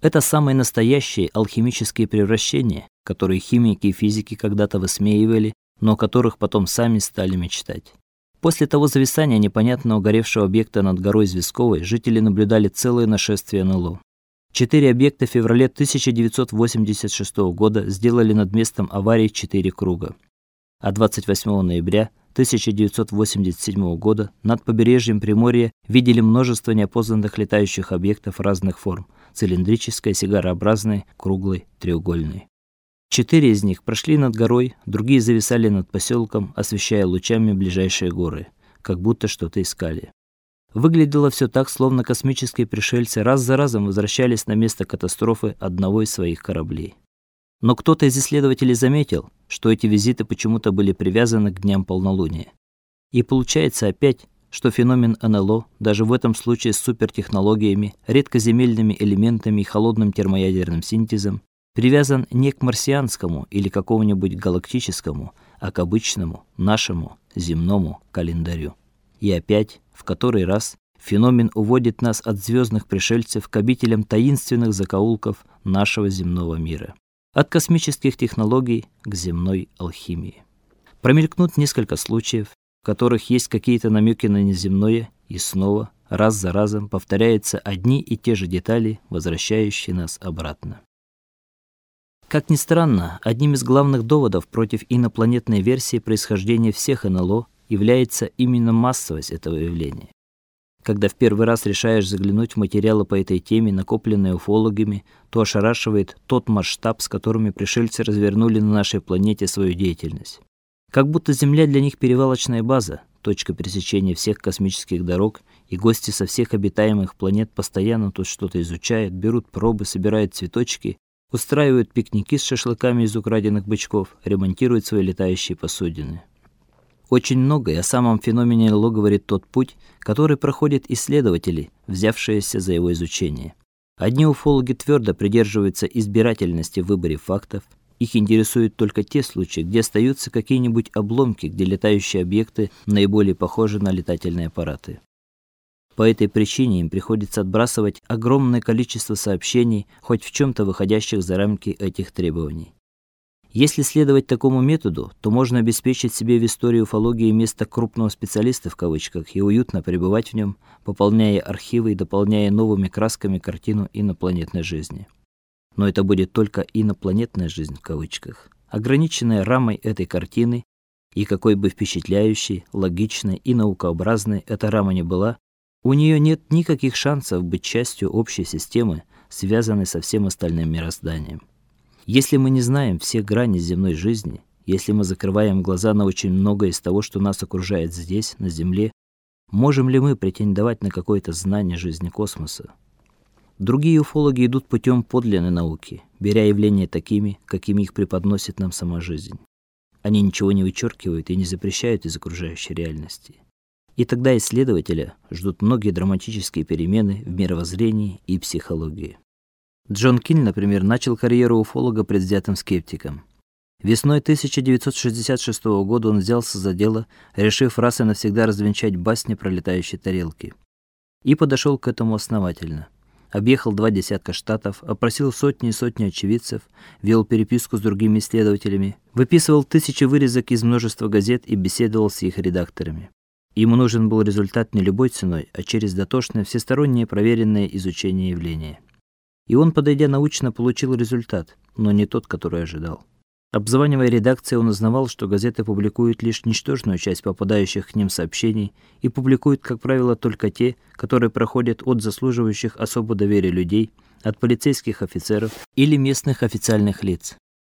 Это самые настоящие алхимические превращения, которые химики и физики когда-то высмеивали, но о которых потом сами стали мечтать. После того зависания непонятного горевшего объекта над горой Звездковой жители наблюдали целое нашествие НЛО. Четыре объекта в феврале 1986 года сделали над местом аварии четыре круга. А 28 ноября 1987 года над побережьем Приморья видели множество неопознанных летающих объектов разных форм: цилиндрической, сигарообразной, круглой, треугольной. Четыре из них прошли над горой, другие зависали над поселком, освещая лучами ближайшие горы, как будто что-то искали. Выглядело все так, словно космические пришельцы раз за разом возвращались на место катастрофы одного из своих кораблей. Но кто-то из исследователей заметил, что эти визиты почему-то были привязаны к дням полнолуния. И получается опять, что феномен НЛО даже в этом случае с супертехнологиями, редкоземельными элементами и холодным термоядерным синтезом привязан не к марсианскому или какому-нибудь галактическому, а к обычному, нашему, земному календарю. И опять, в который раз, феномен уводит нас от звездных пришельцев к обителям таинственных закоулков нашего земного мира от космических технологий к земной алхимии. Промелькнут несколько случаев, в которых есть какие-то намеки на неземное, и снова, раз за разом повторяются одни и те же детали, возвращающие нас обратно. Как ни странно, одним из главных доводов против инопланетной версии происхождения всех НЛО является именно массовость этого явления. Когда в первый раз решаешь заглянуть в материалы по этой теме, накопленные уфологами, то ошарашивает тот масштаб, с которыми пришельцы развернули на нашей планете свою деятельность. Как будто Земля для них перевалочная база, точка пересечения всех космических дорог, и гости со всех обитаемых планет постоянно тут что-то изучают, берут пробы, собирают цветочки, устраивают пикники с шашлыками из украденных бычков, ремонтируют свои летающие посудины. Очень многое о самом феномене НЛО говорит тот путь, который проходят исследователи, взявшиеся за его изучение. Одни уфологи твердо придерживаются избирательности в выборе фактов, их интересуют только те случаи, где остаются какие-нибудь обломки, где летающие объекты наиболее похожи на летательные аппараты. По этой причине им приходится отбрасывать огромное количество сообщений, хоть в чем то выходящих за рамки этих требований. Если следовать такому методу, то можно обеспечить себе в истории уфологии место крупного специалиста в кавычках и уютно пребывать в нем, пополняя архивы и дополняя новыми красками картину инопланетной жизни. Но это будет только инопланетная жизнь в кавычках, ограниченная рамой этой картины, и какой бы впечатляющей, логичной и наукообразной эта рама ни была, у нее нет никаких шансов быть частью общей системы, связанной со всем остальным мирозданием. Если мы не знаем всех граней земной жизни, если мы закрываем глаза на очень многое из того, что нас окружает здесь, на земле, можем ли мы претендовать на какое-то знание жизни космоса? Другие уфологи идут путем подлинной науки, беря явления такими, какими их преподносит нам сама жизнь. Они ничего не вычеркивают и не запрещают из окружающей реальности. И тогда исследователя ждут многие драматические перемены в мировоззрении и психологии. Джон Кин, например, начал карьеру уфолога предвзятым скептиком. Весной 1966 года он взялся за дело, решив раз и навсегда развенчать басни про летающие тарелки. И подошел к этому основательно. Объехал два десятка штатов, опросил сотни и сотни очевидцев, вел переписку с другими исследователями, выписывал тысячи вырезок из множества газет и беседовал с их редакторами. Ему нужен был результат не любой ценой, а через дотошное, всестороннее проверенное изучение явления. И он, подойдя научно, получил результат, но не тот, который ожидал. Обзванивая редакции, он узнавал, что газеты публикуют лишь ничтожную часть попадающих к ним сообщений и публикуют, как правило, только те, которые проходят от заслуживающих особо доверия людей, от полицейских офицеров или местных официальных лиц.